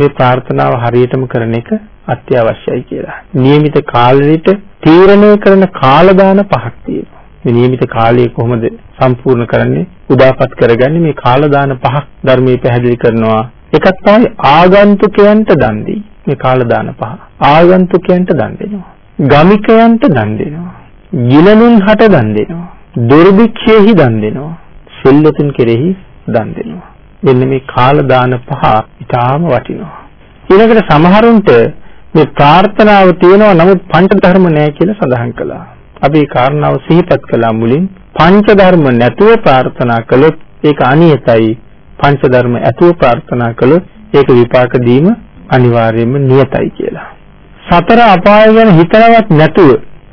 මේ ප්‍රාර්ථනාව හරියටම කරන එක අත්‍යවශ්‍යයි කියලා. નિયમિત කාලෙට තීරණය කරන කාලදාන පහක් තියෙනවා. මේ નિયમિત කාලය කොහොමද සම්පූර්ණ කරන්නේ උදාපත් කරගන්නේ මේ කාලදාන පහක් ධර්මයේ පැහැදිලි කරනවා එකක් තමයි ආගන්තුකයන්ට දන් දී මේ කාලදාන පහ ආගන්තුකයන්ට දන් දෙනවා ගමිකයන්ට දන් දෙනවා ගිලනුන් හට දන් දෙනවා දුර්භික්ෂයෙහි දන් දෙනවා සෙල්ලතුන් කෙරෙහි දන් දෙනවා මෙන්න මේ කාලදාන පහ ඊටාම වටිනවා ඊළඟට සමහරුන්ට මේ ප්‍රාර්ථනාව තියෙනවා නමුත් පංච ධර්ම නැහැ කියලා සඳහන් කළා අපි ඒ කාරණාව සිහිපත් කළා මුලින් පංච ධර්ම නැතුව ප්‍රාර්ථනා කළොත් ඒක අනියතයි පංච ධර්ම ඇතුව ප්‍රාර්ථනා කළොත් ඒක විපාක දීම අනිවාර්යයෙන්ම නියතයි කියලා. සතර අපාය ගැන හිතලවත් නැතුව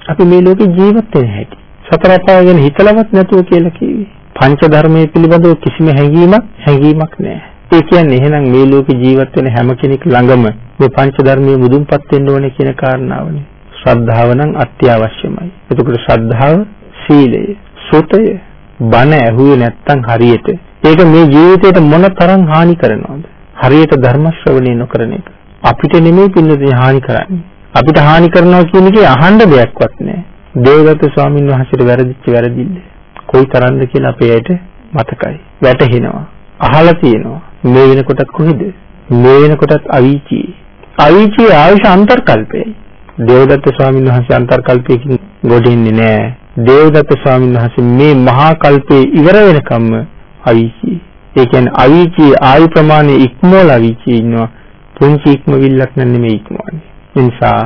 අපි මේ ලෝකේ ජීවත් වෙන හැටි. සතර අපාය ගැන හිතලවත් නැතුව කියලා කිව්වේ. පංච ධර්මයේ පිළිබඳව කිසිම හැඟීමක් හැඟීමක් නැහැ. ඒ කියන්නේ එහෙනම් මේ ලෝකේ ජීවත් වෙන හැම කෙනෙක් ළඟම මේ පංච ධර්මයේ මුදුන්පත් වෙන්න ඕනේ කියන කාරණාවනේ. ශ්‍රද්ධාව නම් අත්‍යවශ්‍යමයි. එතකොට ශ්‍රද්ධාව, සීලය, සුතය, බණ ඇහුවේ නැත්තම් හරියට ඒක මේ ජීවිතේට මොන තරම් හානි කරනවද? හරියට ධර්ම ශ්‍රවණය නොකරන එක. අපිට නෙමෙයි පින්නදී හානි කරන්නේ. අපිට හානි කරනවා කියන එකේ අහන්න දෙයක්වත් නැහැ. දේවදත්ත ස්වාමීන් වහන්සේට වැරදිච්ච වැරදිල්ල කොයි තරම්ද කියලා අපේ ඇයිට මතකයි. වැටහෙනවා. අහලා තියෙනවා. මේ වෙනකොටත් කොහෙද? මේ වෙනකොටත් අවීචී. අවීචී ආයුෂ අන්තර්කල්පයයි. දේවදත්ත ස්වාමීන් වහන්සේ අන්තර්කල්පයකින් ගොඩෙන්නේ නැහැ. දේවදත්ත ස්වාමීන් වහන්සේ මේ මහා කල්පේ ඉවර වෙනකම්ම අවීචී. ඒ කියන්නේ අවීචී ආයු ප්‍රමාණය ඉක්මවල අවීචී ඉන්නවා. පුංචි ඉක්මවිල්ලක් නෙමෙයි ඉක්මවන්නේ. ඒ නිසා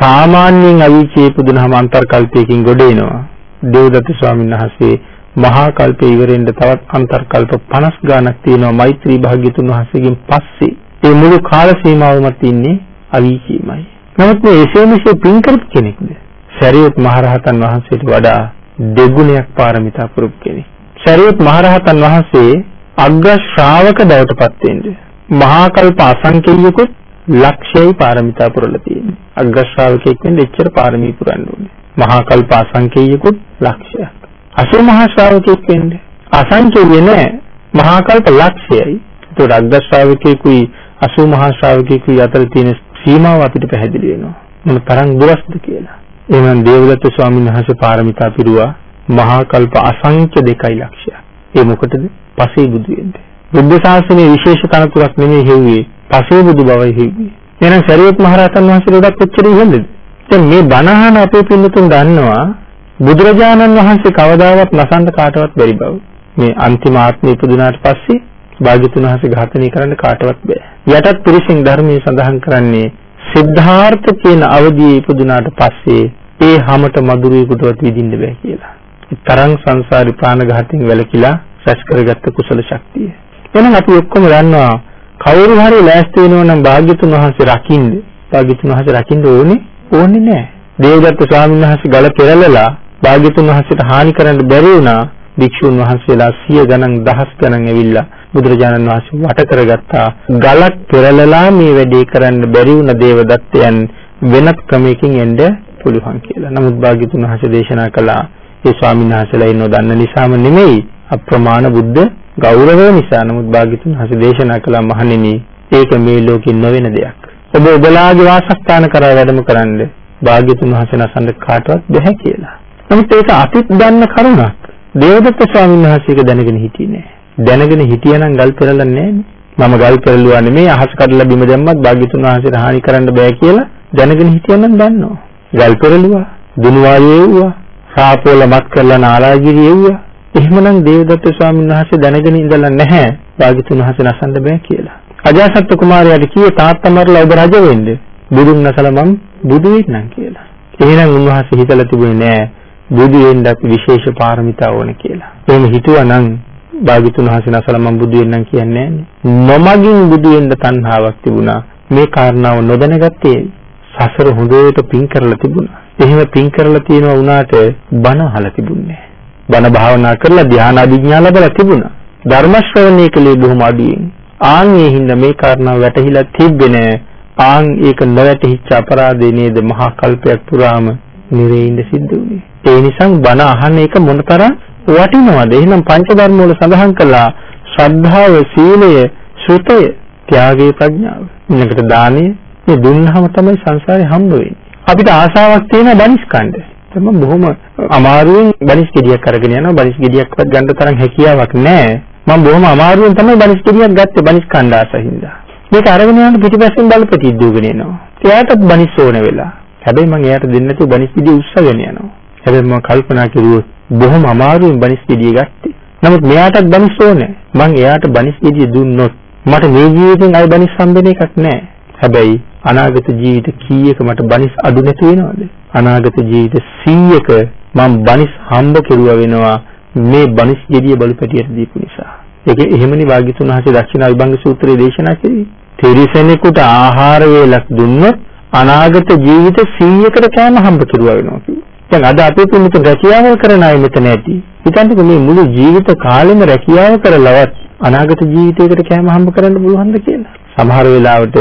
සාමාන්‍යයෙන් අවීචී පුදුනහම අන්තර්කල්පයකින් ගොඩ එනවා. දේවදත්ත ස්වාමීන් වහන්සේ මහා කල්පේ ඉවරෙන්න තවත් අන්තර්කල්ප 50 ගාණක් තියෙනවා මෛත්‍රී භාග්‍යතුන් වහන්සේගෙන් පස්සේ. ඒ මුළු කාල සීමාවම තින්නේ අවීචීමයි. නමුත් මේ එසේ මෙසේ පින් කරපු කෙනෙක්ද? සරියුත් මහරහතන් වහන්සේට වඩා දෙගුණයක් පාරමිතා පුරුක් කෙනෙක්. සරියුත් මහරහතන් වහන්සේ අග්‍ර ශ්‍රාවක බවට පත් වෙන්නේ. මහා කල්ප අසංකේයකුත් ලක්ෂයයි පාරමිතා පුරලා තියෙන්නේ. අග්‍ර ශ්‍රාවකෙක් වෙන්න එච්චර පාරමී පුරන්න ඕනේ. මහා කල්ප අසංකේයකුත් ලක්ෂයක්. අසු මහා ශ්‍රාවකෙක් වෙන්න අසංකේය නෑ. මහා කල්ප ලක්ෂයයි. ඒතකොට අග්‍ර ශ්‍රාවකෙකුයි අසු මහා ශ්‍රාවකෙකුයි අතර තියෙන සීමාව අපිට පැහැදිලි වෙනවා. මොන තරම් දුරස්ද කියලා. එහෙනම් දේවදත්ත ස්වාමීන් වහන්සේ පාරමිතා පිරුවා මහා කල්ප අසංඛ්‍ය දෙකයි ලක්ෂය. ඒ මොකටද? පසේ බුදු වෙන්නේ. බුද්ධ ශාසනයේ විශේෂ තනතුරක් නෙමෙයි හෙව්වේ. පසේ බුදු බවයි හෙව්වේ. එහෙනම් සරියුත් මහ රහතන් වහන්සේට උඩක් කොච්චර ඉහළද? දැන් මේ බණහන අපේ පින්නතුන් දන්නවා බුදුරජාණන් වහන්සේ කවදාවත් නසන්න කාටවත් බැරි බව. මේ අන්තිම ආත්මය ඉපදුනාට පස්සේ භාග්‍යතුන් වහන්සේ ඝාතනය කරන්න කාටවත් බෑ. යටත් පුරුෂින් ධර්මයේ සඳහන් කරන්නේ සිද්ධාර්ථ කියන අවධියේ ඉපදුනාට පස්සේ ඒ හැමත මధుරයෙකුටවත් විඳින්න බෑ කියලා. තරං සංසාරි ප්‍රාණඝාතයෙන් වැළකීලා රැස් කරගත්ත කුසල ශක්තිය. එහෙනම් අපි ඔක්කොම දන්නවා කවුරු හරි ලෑස්ති වෙනවා නම් භාග්‍යතුන් වහන්සේ රකින්න. භාග්‍යතුන් වහන්සේ රකින්න ඕනේ ඕනේ නෑ. දේවදත්ත ස්වාමීන් වහන්සේ ගල පෙරලලා භාග්‍යතුන් වහන්සේට හානි කරන්න බැරි වුණා. භික්ෂුන් වහන්සේලා සිය ගණන් දහස් ගණන් ඇවිල්ලා බුදුරජාණන් වහන්සේ වට කරගත්තා ගලක් පෙරලලා මේ වැඩේ කරන්න බැරි වුණ දේවදත්තයන් වෙනත් ක්‍රමයකින් එන්න පුළුවන් කියලා. නමුත් භාග්‍යතුන් වහන්සේ දේශනා කළා ඒ ස්වාමීන් වහන්සේලා ඉන්නව දන්න නිසාම නෙමෙයි අප්‍රමාණ බුද්ධ ගෞරවය නිසා. නමුත් භාග්‍යතුන් වහන්සේ දේශනා කළා මහණෙනි ඒක මේ ලෝකෙ නොවන දෙයක්. ඔබ ඔබලාගේ වාසස්ථාන කරා වැඩම කරන්න භාග්‍යතුන් වහන්සේ නසන්න කාටවත් බැහැ කියලා. නමුත් ඒක අතිත් දන්න කරුණක්. දේවදත්ත ස්වාමීන් වහන්සේ ඒක දැනගෙන හිටියේ නෑ. දැනගෙන හිටියනම් ගල් පෙරලන්නේ නෑනේ. මම ගල් පෙරළුවා නෙමෙයි අහස කඩලා බිම දැම්මත් භාග්‍යතුන් වහන්සේට හානි කරන්න බෑ කියලා දැනගෙන හිටියනම් දන්නවා. ගල් පෙරළුවා, දුනුවායේ වුණා, සාපෝල මත් කරලා නාලාගිරිය වුණා. එහෙමනම් දේවදත්ත ස්වාමීන් වහන්සේ දැනගෙන ඉඳලා නැහැ භාග්‍යතුන් වහන්සේ නසන්න බෑ කියලා. අජාසත් කුමාරයාට කිව්වේ තාත්තා මරලා ඔබ රජ වෙන්න. බුදුන් නැසලා මම බුදු වෙන්නම් කියලා. එහෙනම් උන්වහන්සේ හිතලා තිබුණේ නෑ බුදු වෙන්නත් විශේෂ පාරමිතා ඕන කියලා. එහෙම හිතුවා නම් භාග්‍යතුන් වහන්සේ නැසලා මම බුදු වෙන්නම් කියන්නේ නෑනේ. නොමගින් බුදු වෙන්න තණ්හාවක් තිබුණා. මේ කාරණාව නොදැනගත්තේ සසර හොඳට පින් කරලා තිබුණා. එහෙම පින් කරලා තියෙනවා වුණාට බණ අහලා තිබුණේ බණ භාවනා කරලා ධ්‍යාන අධිඥා ලැබලා තිබුණා. ධර්ම ශ්‍රවණය කළේ බොහොම අඩුවෙන්. ආන් ඒ හින්දා මේ කාරණාව වැටහිලා තිබෙන්නේ ආන් ඒක නොවැටහිච්ච අපරාධේ නේද මහා කල්පයක් පුරාම නිරේින්ද සිද්ධ වුනේ. ඒ නිසා බණ අහන්න එක මොනතරම් වටිනවද? එහෙනම් පංච ධර්ම වල සඳහන් කළා ශ්‍රද්ධාව, සීලය, ශ්‍රුතය, ත්‍යාගය, ප්‍රඥාව. ඊළඟට දානය මේ දුන්නහම තමයි සංසාරේ හම්බ වෙන්නේ. අපිට ආසාවක් තියෙන බනිස් කණ්ඩ. තමයි බොහොම අමාරුවෙන් බනිස් ගෙඩියක් අරගෙන යනවා. බනිස් ගෙඩියක්වත් ගන්න තරම් හැකියාවක් නැහැ. මම බොහොම අමාරුවෙන් තමයි බනිස් ගෙඩියක් ගත්තේ බනිස් කණ්ඩ ආසින්දා. මේක අරගෙන යනකොට පිටිපස්සෙන් බලපටි දුවගෙන එනවා. එයාටත් බනිස් ඕන වෙලා. හැබැයි මම එයාට දෙන්නේ නැතුව බනිස් ගෙඩිය උස්සගෙන යනවා. හැබැයි මම කල්පනා කරුවොත් බොහොම අමාරුවෙන් බනිස් ගෙඩිය ගත්තේ. නමුත් මෙයාටත් බනිස් ඕනේ. මං එයාට බනිස් ගෙඩිය දුන්නොත් මට මේ ජීවිතෙන් අය බනිස් හම්බෙන එකක් නැහැ. හැබැයි අනාගත ජීවිත කීයක මට බනිස් අඩු නැති වෙනවද? අනාගත ජීවිත 100ක මම බනිස් හම්බ කෙරුවා වෙනවා මේ බනිස් ගෙඩිය බලපැටියට දීපු නිසා. ඒක එහෙමනේ වාග්යතුන් වහන්සේ දක්ෂිනා විභංග සූත්‍රයේ දේශනා කළේ. තිරිසනෙකුට ආහාර වේලක් දුන්නොත් අනාගත ජීවිත 100කට කෑම හම්බ කෙරුවා වෙනවා කිව්වා. දැන් අද අපේ පිළිතුරු රැකියාව කරන අය මෙතන ඇති. හිතන්නකෝ මේ මුළු ජීවිත කාලෙම රැකියාව කරලවත් අනාගත ජීවිතයකට කෑම හම්බ කරන්න පුළුවන්ද කියලා. සමහර වෙලාවට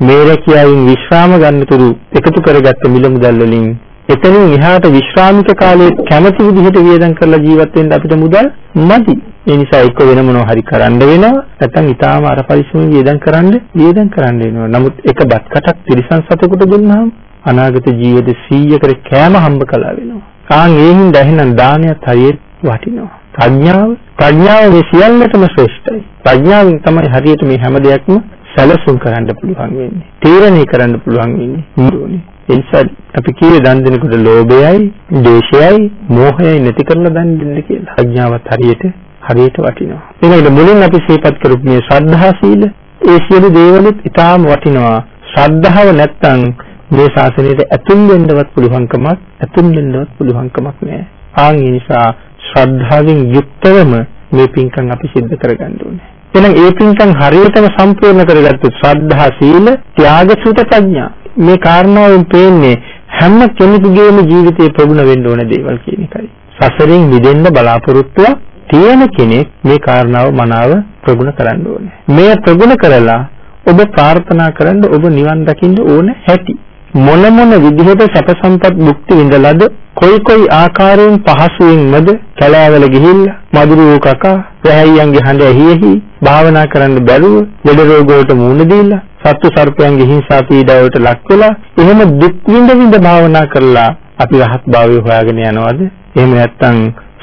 මේ රැකියාවෙන් විශ්‍රාම ගන්නතුරු එකතු කරගත්ත මිල මුදල් වලින් එතනින් එහාට විශ්‍රාමික කාලයේ කැමති විදිහට වියදම් කරලා ජීවත් වෙන්න අපිට මුදල් මදි. ඒ නිසා එක්ක වෙන මොනවා හරි කරන්න වෙනවා. නැත්නම් ඊටාම අර පරිස්සමෙන් වියදම් කරන්න වියදම් කරන්න වෙනවා. නමුත් එක බත් කටක් තිරිසන් සතෙකුට දුන්නාම අනාගත ජීවිත 100කට කෑම හම්බ කළා වෙනවා. ආන් ඒ හින්දා එහෙනම් දානයත් හරියට වටිනවා. ප්‍රඥාව ප්‍රඥාව මේ සියල්ලටම ශ්‍රේෂ්ඨයි. ප්‍රඥාවෙන් තමයි හරියට මේ හැම දෙයක්ම සැලසුම් කරන්න පුළුවන් වෙන්නේ. තීරණය කරන්න පුළුවන් වෙන්නේ. ඒ නිසා අපි කීවේ දන් දෙනකොට ලෝභයයි, ද්වේෂයයි, මෝහයයි නැති කරලා දන් දෙන්න කියලා. ප්‍රඥාවත් හරියට හරියට වටිනවා. ඊළඟට මුලින් අපි සිහිපත් කරපු මේ ශ්‍රද්ධා සීල ඒ සියලු දේවලුත් ඊටාම වටිනවා. ශ්‍රද්ධාව නැත්තම් මේ ශාසනයට ඇතුල් වෙන්නවත් පුළුවන්කමක් ඇතුල් වෙන්නවත් පුළුවන්කමක් නැහැ. ආන් ඒ නිසා ශ්‍රද්ධාවෙන් යුක්තවම මේ පින්කම් අපි සිද්ධ කරගන්න ඕනේ. එහෙනම් ඒ පින්කම් හරියටම සම්පූර්ණ කරගත්තොත් ශ්‍රද්ධා සීල ත්‍යාග සුත ප්‍රඥා මේ කාරණාවෙන් පේන්නේ හැම කෙනෙකුගේම ජීවිතේ ප්‍රගුණ වෙන්න ඕන දේවල් කියන එකයි. සසරින් මිදෙන්න බලාපොරොත්තුව තියෙන කෙනෙක් මේ කාරණාව මනාව ප්‍රගුණ කරන්න ඕනේ. මේ ප්‍රගුණ කරලා ඔබ ප්‍රාර්ථනා කරන්න ඔබ නිවන් දකින්න ඕන හැටි. මොන මොන විදිහට සැප සම්පත් භුක්ති විඳලාද කොයි කොයි ආකාරයෙන් පහසුවෙන්මද කැලෑවල ගිහිල්ලා මදුරුව කකා වැහැයියන්ගේ හඬ ඇහි ඇහි භාවනා කරන්න බැරුව ලෙඩ රෝග වලට මුහුණ දීලා සත්තු සර්පයන්ගේ හිංසා පීඩාවට ලක් වෙලා එහෙම දුක් විඳ විඳ භාවනා කරලා අපි රහත් භාවය හොයාගෙන යනවද? එහෙම නැත්නම්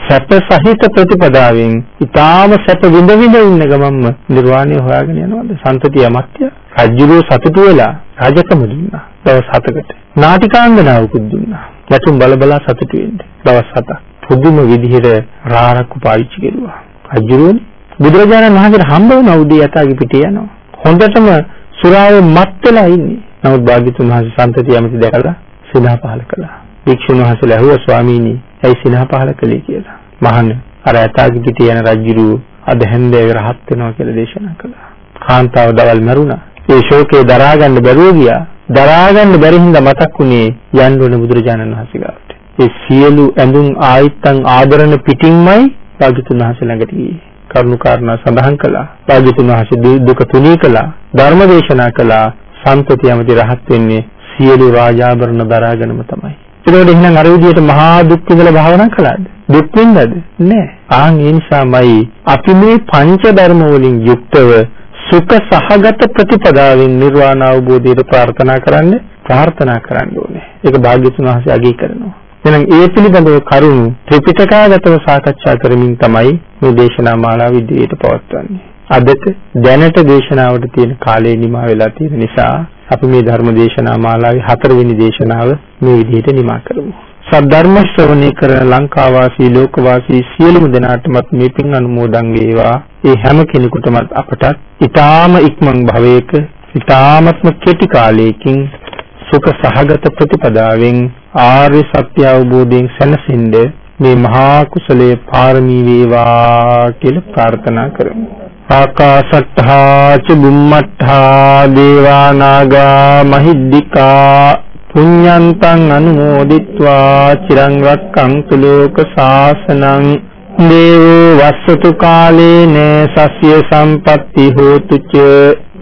සැප සහිත ප්‍රතිපදාවෙන් ඊටාම සැප විඳ විඳ ඉන්න ගමන්ම නිර්වාණය හොයාගෙන යනවද? සන්තතිය අමත්‍ය රජුගේ සතුටු වෙලා රජකම දුන්නා. දවස් 7කට. නාටිකාංගනාවකුත් දුන්නා. යතුම් බල බලා සතුටු වෙන්න. දවස් 7ක්. පුදුම විදිහට රාරක්කු පාවිච්චි කෙරුවා. රජුරුවනේ බුදුරජාණන් වහන්සේට හම්බ වුණ උදේ යතාගේ පිටේ යනවා. හොඳටම සුරාවේ මත් වෙලා ඉන්නේ. නමුත් භාග්‍යතුන් වහන්සේ සම්තතිය යමති දැකලා සිනහ පහල කළා. භික්ෂුන් වහන්සේලා ඇහුවා ස්වාමීනි, ඇයි සිනහ පහල කළේ කියලා. මහණ අර ඇතාගේ පිටේ යන රජුරු අද හැන්දෑවේ රහත් වෙනවා කියලා දේශනා කළා. කාන්තාව දවල් මරුණා. ඒ ශෝකේ දරා ගන්න බැරුව ගියා. දරා ගන්න බැරි හින්දා මතක් වුණේ යන්න ඕන බුදුරජාණන් වහන්සේ ගාවට. ඒ සියලු ඇඳුම් ආයිත්තන් ආදරණ පිටින්මයි භාග්‍යතුන් වහන්සේ ළඟට ගියේ. කරුණු කාරණා සඳහන් කළා. භාග්‍යතුන් වහන්සේ දුක තුනී කළා. ධර්ම දේශනා කළා. සම්පති යමති රහත් වෙන්නේ සියලු රාජාභරණ දරාගෙනම තමයි. ඒකෝට එහෙනම් අර විදිහට මහා දුක් විඳලා භාවනා කළාද? දුක් විඳද? නෑ. ආන් ඒ නිසාමයි අපි මේ පංච ධර්ම වලින් යුක්තව සුඛ සහගත ප්‍රතිපදාවෙන් නිර්වාණ අවබෝධයට ප්‍රාර්ථනා කරන්න ප්‍රාර්ථනා කරන්න ඕනේ. ඒක භාග්‍යතුන් වහන්සේ අගය කරනවා. එහෙනම් ඒ පිළිබඳව කරුණු ත්‍රිපිටකාගතව සාකච්ඡා කරමින් තමයි මේ දේශනා මාලාව ඉදිරියට පවත්වන්නේ. අදට දැනට දේශනාවට තියෙන කාලය නිමා වෙලා තියෙන නිසා අපි මේ ධර්ම දේශනා මාලාවේ හතරවෙනි දේශනාව මේ විදිහට නිමා කරමු. සද්ධර්ම ශ්‍රවණය කරන ලංකාවාසී ලෝකවාසී සියලුම දෙනාටමත් මේ පින් අනුමෝදන් වේවා. ඒ හැම කෙනෙකුටමත් අපට ඊ타ම ඉක්මන් භවයක ඊ타මත්ම කෙටි කාලයකින් සුඛ සහගත ප්‍රතිපදාවෙන් ආර්ය සත්‍ය අවබෝධයෙන් සැනසෙන්න මේ මහා කුසලයේ පාරමී වේවා කියලා ප්‍රාර්ථනා කරමු. ආකාශට්ඨා ච බුම්මට්ඨා දේවා නාග මහිද්దికා පුඤ්ඤන්තං අනුමෝදිත්වා චිරං රක්ඛන්තු ලෝක සාසනං දේවෝ වස්සතු කාලේන සස්ය සම්පatti හෝතු ච